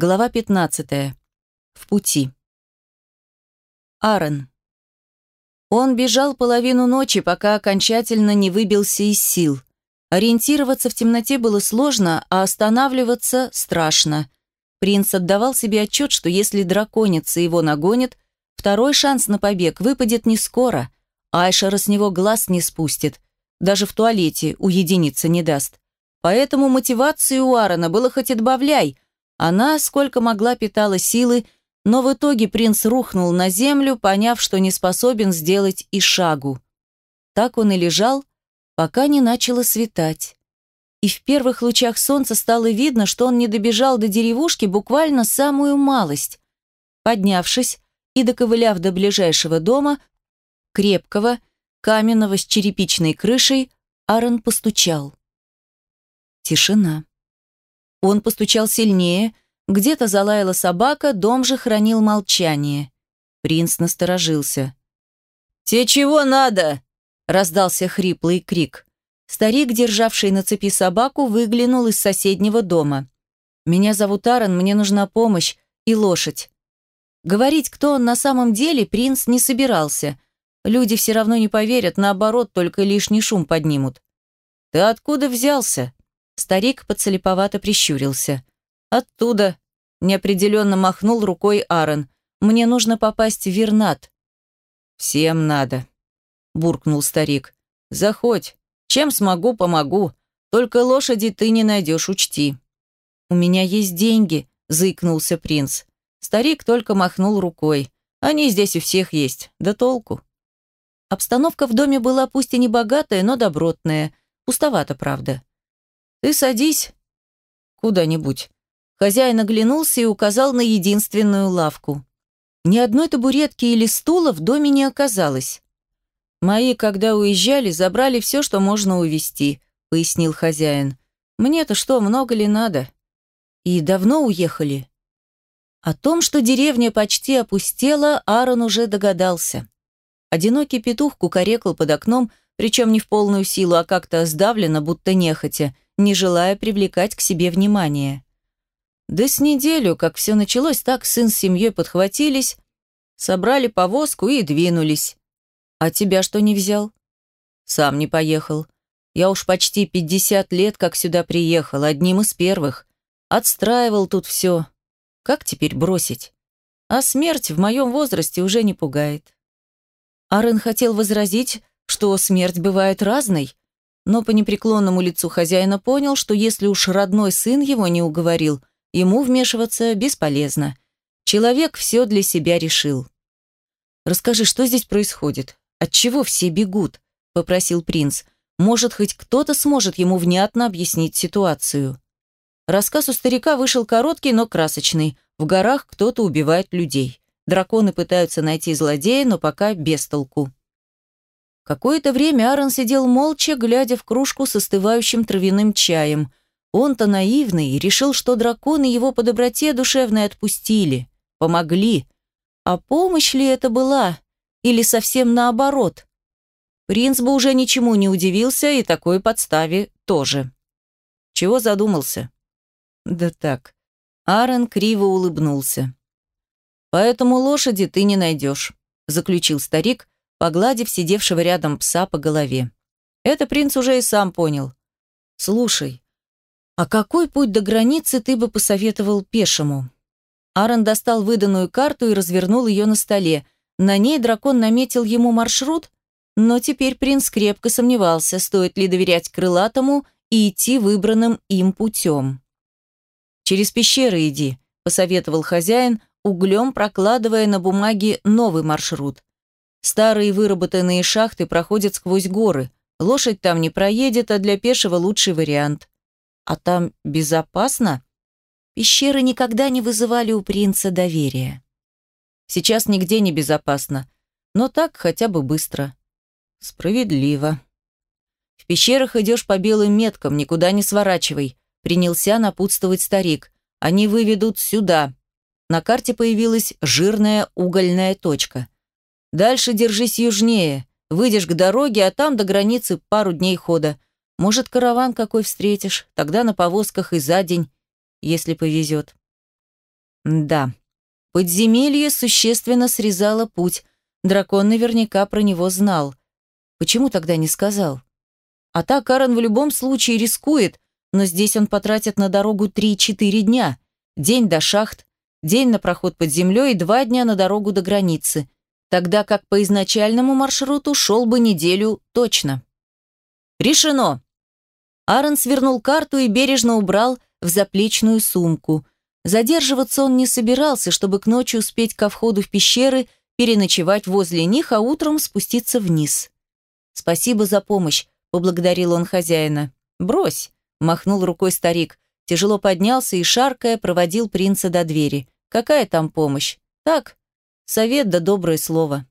Глава 15. В пути. Аарон. Он бежал половину ночи, пока окончательно не выбился из сил. Ориентироваться в темноте было сложно, а останавливаться страшно. Принц отдавал себе отчет, что если драконица его нагонит, второй шанс на побег выпадет не скоро. Айшара с него глаз не спустит. Даже в туалете уединиться не даст. Поэтому мотивации у Аарона было хоть отбавляй – она, сколько могла, питала силы, но в итоге принц рухнул на землю, поняв, что не способен сделать и шагу. Так он и лежал, пока не начало светать. И в первых лучах солнца стало видно, что он не добежал до деревушки буквально самую малость. Поднявшись и доковыляв до ближайшего дома, крепкого, каменного с черепичной крышей, Аарон постучал. Тишина. Он постучал сильнее, где-то залаяла собака, дом же хранил молчание. Принц насторожился. «Те чего надо?» – раздался хриплый крик. Старик, державший на цепи собаку, выглянул из соседнего дома. «Меня зовут Аарон, мне нужна помощь и лошадь». Говорить, кто он на самом деле, принц не собирался. Люди все равно не поверят, наоборот, только лишний шум поднимут. «Ты откуда взялся?» Старик подцелеповато прищурился. «Оттуда!» – неопределенно махнул рукой Аарон. «Мне нужно попасть в Вернат». «Всем надо», – буркнул старик. «Заходь. Чем смогу, помогу. Только лошади ты не найдешь, учти». «У меня есть деньги», – заикнулся принц. Старик только махнул рукой. «Они здесь у всех есть. Да толку». Обстановка в доме была пусть и не богатая, но добротная. Пустовато, правда. «Ты садись куда-нибудь». Хозяин оглянулся и указал на единственную лавку. Ни одной табуретки или стула в доме не оказалось. «Мои, когда уезжали, забрали все, что можно увезти», — пояснил хозяин. «Мне-то что, много ли надо?» «И давно уехали?» О том, что деревня почти опустела, Аарон уже догадался. Одинокий петух кукарекал под окном, причем не в полную силу, а как-то сдавленно, будто нехотя — не желая привлекать к себе внимание. Да с неделю, как все началось, так сын с семьей подхватились, собрали повозку и двинулись. А тебя что не взял? Сам не поехал. Я уж почти пятьдесят лет как сюда приехал, одним из первых. Отстраивал тут все. Как теперь бросить? А смерть в моем возрасте уже не пугает. Арен хотел возразить, что смерть бывает разной, но по непреклонному лицу хозяина понял, что если уж родной сын его не уговорил, ему вмешиваться бесполезно. Человек все для себя решил. «Расскажи, что здесь происходит? Отчего все бегут?» – попросил принц. «Может, хоть кто-то сможет ему внятно объяснить ситуацию». Рассказ у старика вышел короткий, но красочный. В горах кто-то убивает людей. Драконы пытаются найти злодея, но пока без толку. Какое-то время Аарон сидел молча, глядя в кружку с остывающим травяным чаем. Он-то наивный, решил, что драконы его по доброте душевной отпустили, помогли. А помощь ли это была? Или совсем наоборот? Принц бы уже ничему не удивился, и такой подставе тоже. Чего задумался? Да так. Аарон криво улыбнулся. «Поэтому лошади ты не найдешь», – заключил старик, погладив сидевшего рядом пса по голове. Это принц уже и сам понял. «Слушай, а какой путь до границы ты бы посоветовал пешему?» Аарон достал выданную карту и развернул ее на столе. На ней дракон наметил ему маршрут, но теперь принц крепко сомневался, стоит ли доверять крылатому и идти выбранным им путем. «Через пещеры иди», – посоветовал хозяин, углем прокладывая на бумаге новый маршрут. Старые выработанные шахты проходят сквозь горы. Лошадь там не проедет, а для пешего лучший вариант. А там безопасно? Пещеры никогда не вызывали у принца доверия. Сейчас нигде не безопасно, но так хотя бы быстро. Справедливо. В пещерах идешь по белым меткам, никуда не сворачивай. Принялся напутствовать старик. Они выведут сюда. На карте появилась жирная угольная точка – Дальше держись южнее. Выйдешь к дороге, а там до границы пару дней хода. Может, караван какой встретишь, тогда на повозках и за день, если повезет. Да. Подземелье существенно срезало путь. Дракон наверняка про него знал. Почему тогда не сказал? А так Аарон в любом случае рискует, но здесь он потратит на дорогу 3-4 дня. День до шахт, день на проход под землей и два дня на дорогу до границы. Тогда как по изначальному маршруту шел бы неделю точно. Решено. Аарон свернул карту и бережно убрал в заплечную сумку. Задерживаться он не собирался, чтобы к ночи успеть ко входу в пещеры, переночевать возле них, а утром спуститься вниз. «Спасибо за помощь», — поблагодарил он хозяина. «Брось», — махнул рукой старик. Тяжело поднялся и, шаркая, проводил принца до двери. «Какая там помощь? Так, совет да доброе слово».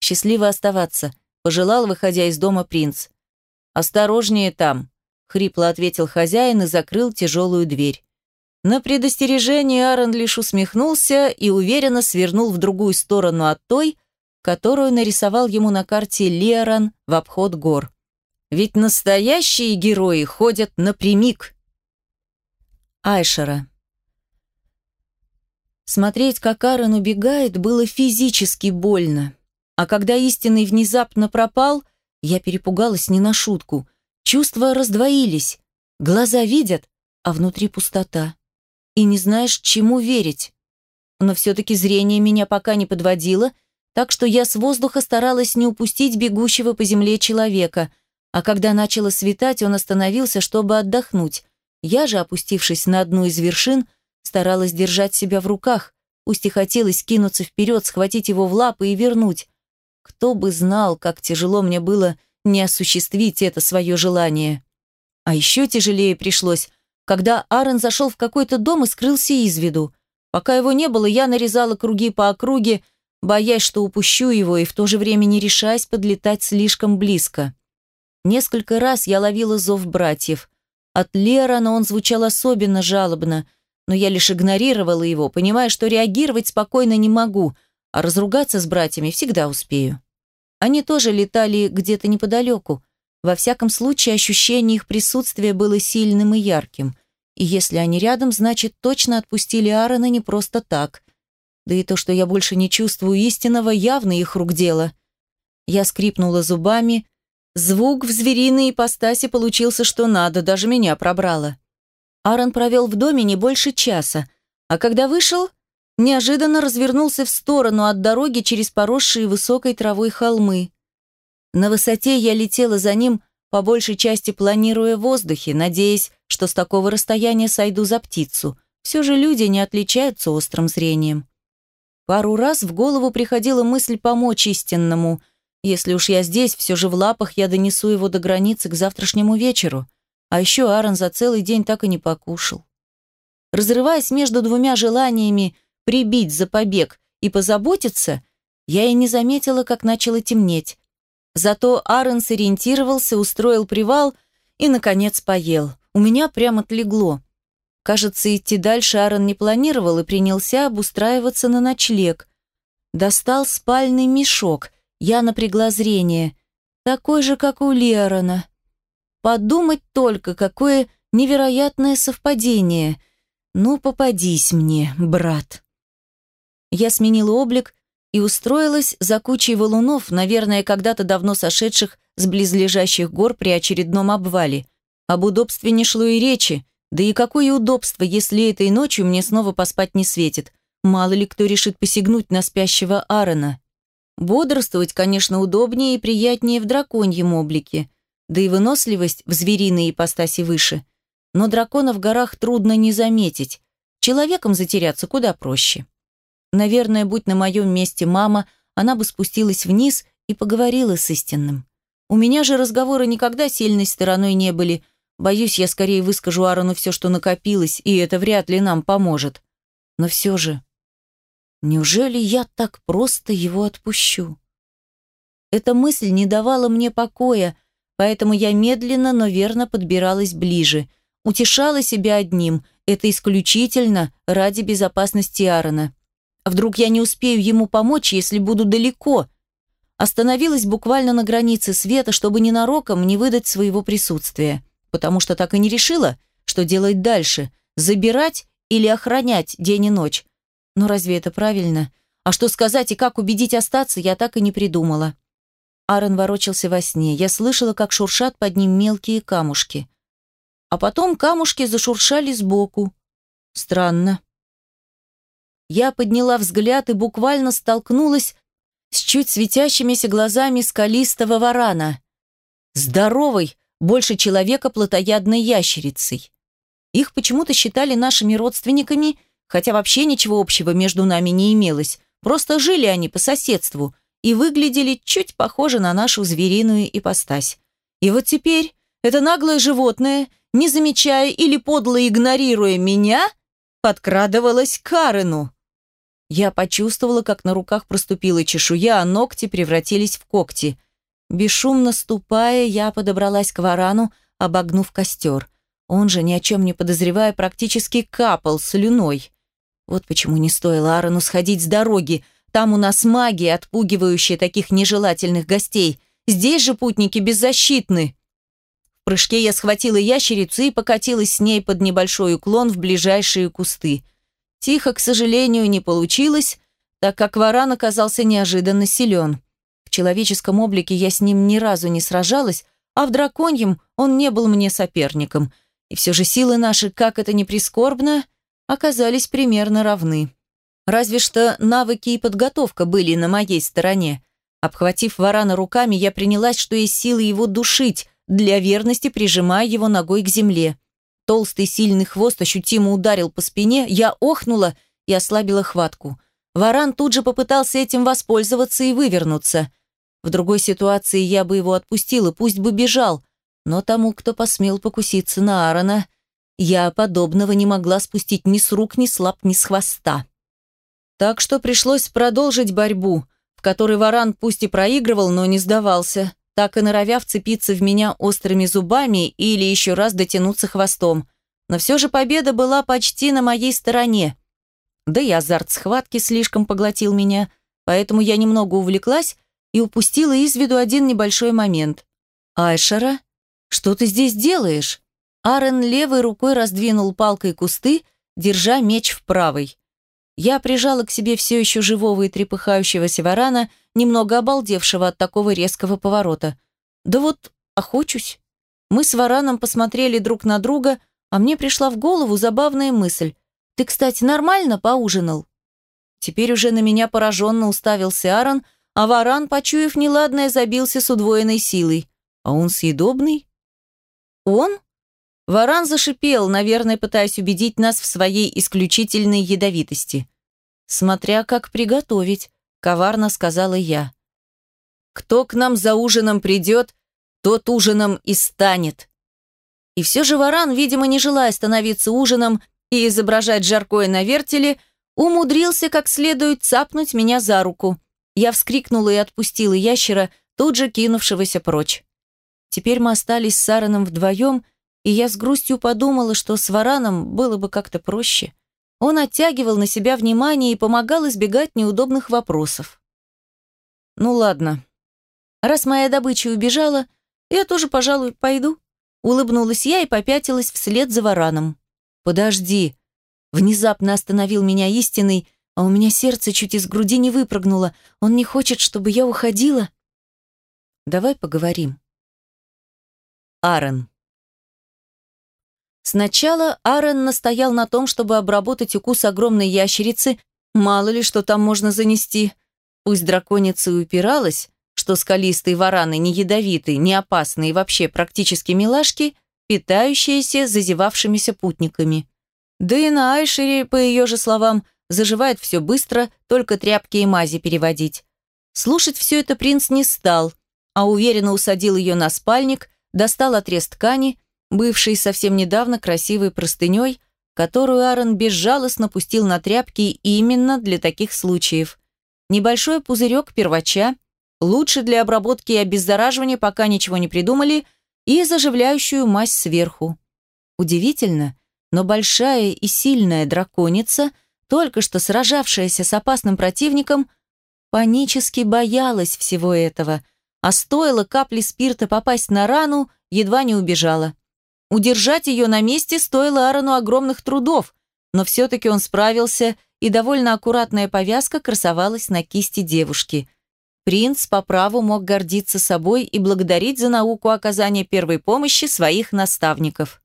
«Счастливо оставаться», — пожелал, выходя из дома принц. «Осторожнее там», — хрипло ответил хозяин и закрыл тяжелую дверь. На предостережение Аарон лишь усмехнулся и уверенно свернул в другую сторону от той, которую нарисовал ему на карте Леран в обход гор. Ведь настоящие герои ходят напрямик. Айшера. Смотреть, как Аарон убегает, было физически больно. А когда истинный внезапно пропал – я перепугалась не на шутку. Чувства раздвоились. Глаза видят, а внутри пустота. И не знаешь, чему верить. Но все-таки зрение меня пока не подводило, так что я с воздуха старалась не упустить бегущего по земле человека, а когда начало светать, он остановился, чтобы отдохнуть. Я же, опустившись на одну из вершин, старалась держать себя в руках, пусть и хотелось кинуться вперед, схватить его в лапы и вернуть. Кто бы знал, как тяжело мне было не осуществить это свое желание. А еще тяжелее пришлось, когда Аарон зашел в какой-то дом и скрылся из виду. Пока его не было, я нарезала круги по округе, боясь, что упущу его, и в то же время не решаясь подлетать слишком близко. Несколько раз я ловила зов братьев. От Лерана он звучал особенно жалобно, но я лишь игнорировала его, понимая, что реагировать спокойно не могу, а разругаться с братьями всегда успею. Они тоже летали где-то неподалеку. Во всяком случае, ощущение их присутствия было сильным и ярким. И если они рядом, значит, точно отпустили Аарона не просто так. Да и то, что я больше не чувствую истинного, явно их рук дело. Я скрипнула зубами. Звук в звериной ипостаси получился что надо, даже меня пробрало. Аарон провел в доме не больше часа, а когда вышел, неожиданно развернулся в сторону от дороги через поросшие высокой травой холмы. На высоте я летела за ним, по большей части планируя в воздухе, надеясь, что с такого расстояния сойду за птицу. Все же люди не отличаются острым зрением. Пару раз в голову приходила мысль помочь истинному. Если уж я здесь, все же в лапах я донесу его до границы к завтрашнему вечеру. А еще Аарон за целый день так и не покушал. Разрываясь между двумя желаниями прибить за побег и позаботиться, я и не заметила, как начало темнеть. Зато Аарон сориентировался, устроил привал и, наконец, поел. У меня прямо отлегло. Кажется, идти дальше Аарон не планировал и принялся обустраиваться на ночлег. Достал спальный мешок. Я напрягла зрение. Такой же, как у Лерона. Подумать только, какое невероятное совпадение. Ну, попадись мне, брат. Я сменила облик и устроилась за кучей валунов, наверное, когда-то давно сошедших с близлежащих гор при очередном обвале. Об удобстве не шло и речи, да и какое удобство, если этой ночью мне снова поспать не светит. Мало ли кто решит посягнуть на спящего Аарона. Бодрствовать, конечно, удобнее и приятнее в драконьем облике, да и выносливость в звериной ипостаси выше. Но дракона в горах трудно не заметить. Человеком затеряться куда проще. Наверное, будь на моем месте мама, она бы спустилась вниз и поговорила с истинным. У меня же разговоры никогда сильной стороной не были. Боюсь, я скорее выскажу Аарону все, что накопилось, и это вряд ли нам поможет. Но все же, неужели я так просто его отпущу? Эта мысль не давала мне покоя, поэтому я медленно, но верно подбиралась ближе. Утешала себя одним – это исключительно ради безопасности Аарона. Вдруг я не успею ему помочь, если буду далеко? Остановилась буквально на границе света, чтобы ненароком не выдать своего присутствия, потому что так и не решила, что делать дальше – забирать или охранять день и ночь. Но разве это правильно? А что сказать и как убедить остаться, я так и не придумала. Аарон ворочался во сне. Я слышала, как шуршат под ним мелкие камушки. А потом камушки зашуршали сбоку. Странно. Я подняла взгляд и буквально столкнулась с чуть светящимися глазами скалистого варана. Здоровой, больше человека плотоядной ящерицей. Их почему-то считали нашими родственниками, хотя вообще ничего общего между нами не имелось. Просто жили они по соседству и выглядели чуть похоже на нашу звериную ипостась. И вот теперь это наглое животное, не замечая или подло игнорируя меня, подкрадывалось к Карену. Я почувствовала, как на руках проступила чешуя, а ногти превратились в когти. Бесшумно ступая, я подобралась к варану, обогнув костер. Он же, ни о чем не подозревая, практически капал слюной. Вот почему не стоило Аарону сходить с дороги. Там у нас магия, отпугивающая таких нежелательных гостей. Здесь же путники беззащитны. В прыжке я схватила ящерицу и покатилась с ней под небольшой уклон в ближайшие кусты. Тихо, к сожалению, не получилось, так как варан оказался неожиданно силен. В человеческом облике я с ним ни разу не сражалась, а в драконьем он не был мне соперником. И все же силы наши, как это ни прискорбно, оказались примерно равны. Разве что навыки и подготовка были на моей стороне. Обхватив варана руками, я принялась, что есть силы его душить, для верности прижимая его ногой к земле. Толстый сильный хвост ощутимо ударил по спине, я охнула и ослабила хватку. Варан тут же попытался этим воспользоваться и вывернуться. В другой ситуации я бы его отпустила, пусть бы бежал, но тому, кто посмел покуситься на Аарона, я подобного не могла спустить ни с рук, ни с лап, ни с хвоста. Так что пришлось продолжить борьбу, в которой варан пусть и проигрывал, но не сдавался так и норовя вцепиться в меня острыми зубами или еще раз дотянуться хвостом. Но все же победа была почти на моей стороне. Да и азарт схватки слишком поглотил меня, поэтому я немного увлеклась и упустила из виду один небольшой момент. «Айшара, что ты здесь делаешь?» Арен левой рукой раздвинул палкой кусты, держа меч в правой. Я прижала к себе все еще живого и трепыхающегося варана, немного обалдевшего от такого резкого поворота. «Да вот, охочусь». Мы с вараном посмотрели друг на друга, а мне пришла в голову забавная мысль. «Ты, кстати, нормально поужинал?» Теперь уже на меня пораженно уставился Аарон, а варан, почуяв неладное, забился с удвоенной силой. «А он съедобный?» «Он?» Варан зашипел, наверное, пытаясь убедить нас в своей исключительной ядовитости. «Смотря как приготовить», — коварно сказала я. «Кто к нам за ужином придет, тот ужином и станет». И все же Варан, видимо, не желая становиться ужином и изображать жаркое на вертеле, умудрился как следует цапнуть меня за руку. Я вскрикнула и отпустила ящера, тут же кинувшегося прочь. Теперь мы остались с Сараном вдвоем, и я с грустью подумала, что с Вараном было бы как-то проще. Он оттягивал на себя внимание и помогал избегать неудобных вопросов. «Ну ладно. Раз моя добыча убежала, я тоже, пожалуй, пойду». Улыбнулась я и попятилась вслед за Вараном. «Подожди». Внезапно остановил меня истинный, а у меня сердце чуть из груди не выпрыгнуло. Он не хочет, чтобы я уходила. «Давай поговорим». Аарон. Сначала Аарон настоял на том, чтобы обработать укус огромной ящерицы, мало ли что там можно занести. Пусть драконица и упиралась, что скалистые вараны не ядовитые, не опасные и вообще практически милашки, питающиеся зазевавшимися путниками. Да и на Айшере, по ее же словам, заживает все быстро, только тряпки и мази переводить. Слушать все это принц не стал, а уверенно усадил ее на спальник, достал отрез ткани бывшей совсем недавно красивой простыней, которую Аарон безжалостно пустил на тряпки именно для таких случаев. Небольшой пузырек первача, лучше для обработки и обеззараживания, пока ничего не придумали, и заживляющую мазь сверху. Удивительно, но большая и сильная драконица, только что сражавшаяся с опасным противником, панически боялась всего этого, а стоило капли спирта попасть на рану, едва не убежала. Удержать ее на месте стоило Аарону огромных трудов, но все-таки он справился, и довольно аккуратная повязка красовалась на кисти девушки. Принц по праву мог гордиться собой и благодарить за науку оказания первой помощи своих наставников.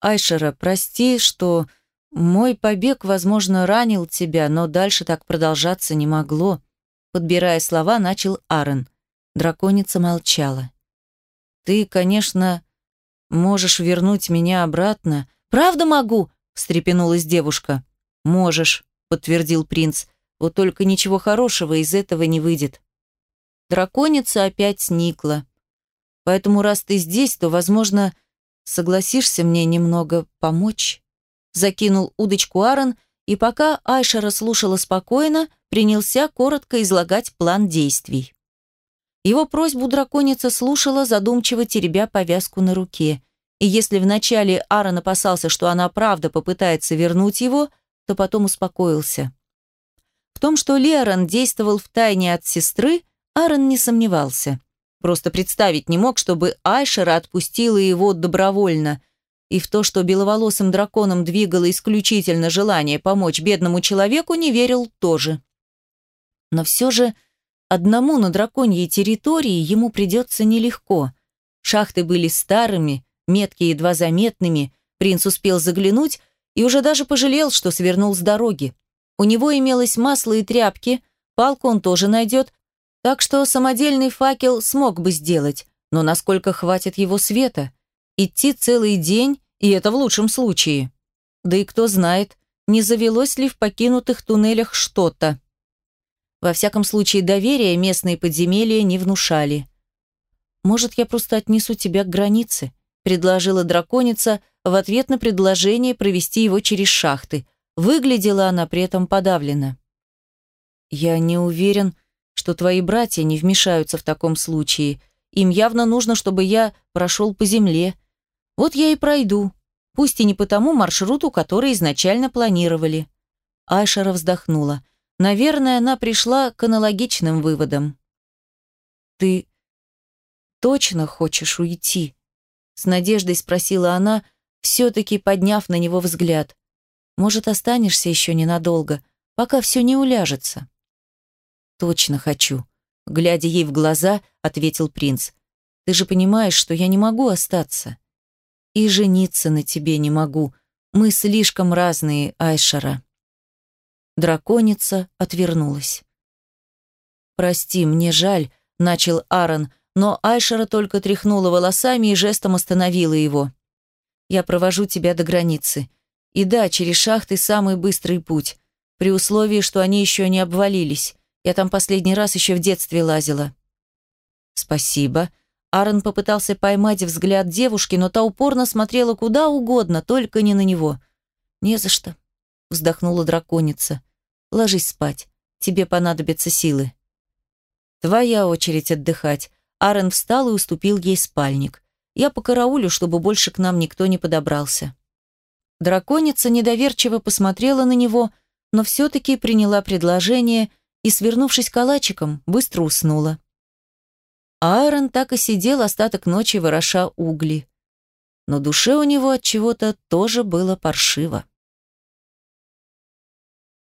«Айшера, прости, что мой побег, возможно, ранил тебя, но дальше так продолжаться не могло», подбирая слова, начал Аарон. Драконица молчала. «Ты, конечно, можешь вернуть меня обратно». «Правда могу?» – встрепенулась девушка. «Можешь», – подтвердил принц. «Вот только ничего хорошего из этого не выйдет». Драконица опять сникла. «Поэтому, раз ты здесь, то, возможно, согласишься мне немного помочь?» Закинул удочку Аарон, и пока Айша расслушала спокойно, принялся коротко излагать план действий. Его просьбу драконица слушала, задумчиво теребя повязку на руке. И если вначале Аарон опасался, что она правда попытается вернуть его, то потом успокоился. В том, что Лерон действовал втайне от сестры, Аарон не сомневался. Просто представить не мог, чтобы Айшера отпустила его добровольно. И в то, что беловолосым драконом двигало исключительно желание помочь бедному человеку, не верил тоже. Но все же Одному на драконьей территории ему придется нелегко. Шахты были старыми, метки едва заметными, принц успел заглянуть и уже даже пожалел, что свернул с дороги. У него имелось масло и тряпки, палку он тоже найдет, так что самодельный факел смог бы сделать, но насколько хватит его света? Идти целый день, и это в лучшем случае. Да и кто знает, не завелось ли в покинутых туннелях что-то. Во всяком случае, доверия местные подземелья не внушали. «Может, я просто отнесу тебя к границе?» – предложила драконица в ответ на предложение провести его через шахты. Выглядела она при этом подавлена. «Я не уверен, что твои братья не вмешаются в таком случае. Им явно нужно, чтобы я прошел по земле. Вот я и пройду, пусть и не по тому маршруту, который изначально планировали». Айшера вздохнула. Наверное, она пришла к аналогичным выводам. «Ты точно хочешь уйти?» С надеждой спросила она, все-таки подняв на него взгляд. «Может, останешься еще ненадолго, пока все не уляжется?» «Точно хочу», — глядя ей в глаза, ответил принц. «Ты же понимаешь, что я не могу остаться. И жениться на тебе не могу. Мы слишком разные, Айшара». Драконица отвернулась. «Прости, мне жаль», — начал Аарон, но Айшера только тряхнула волосами и жестом остановила его. «Я провожу тебя до границы. И да, через шахты самый быстрый путь, при условии, что они еще не обвалились. Я там последний раз еще в детстве лазила». «Спасибо». Аарон попытался поймать взгляд девушки, но та упорно смотрела куда угодно, только не на него. «Не за что», вздохнула драконица. Ложись спать. Тебе понадобятся силы. Твоя очередь отдыхать. Арен встал и уступил ей спальник. Я покараулю, чтобы больше к нам никто не подобрался. Драконица недоверчиво посмотрела на него, но все-таки приняла предложение и, свернувшись калачиком, быстро уснула. Аарон так и сидел остаток ночи, вороша угли. Но душе у него от чего-то тоже было паршиво.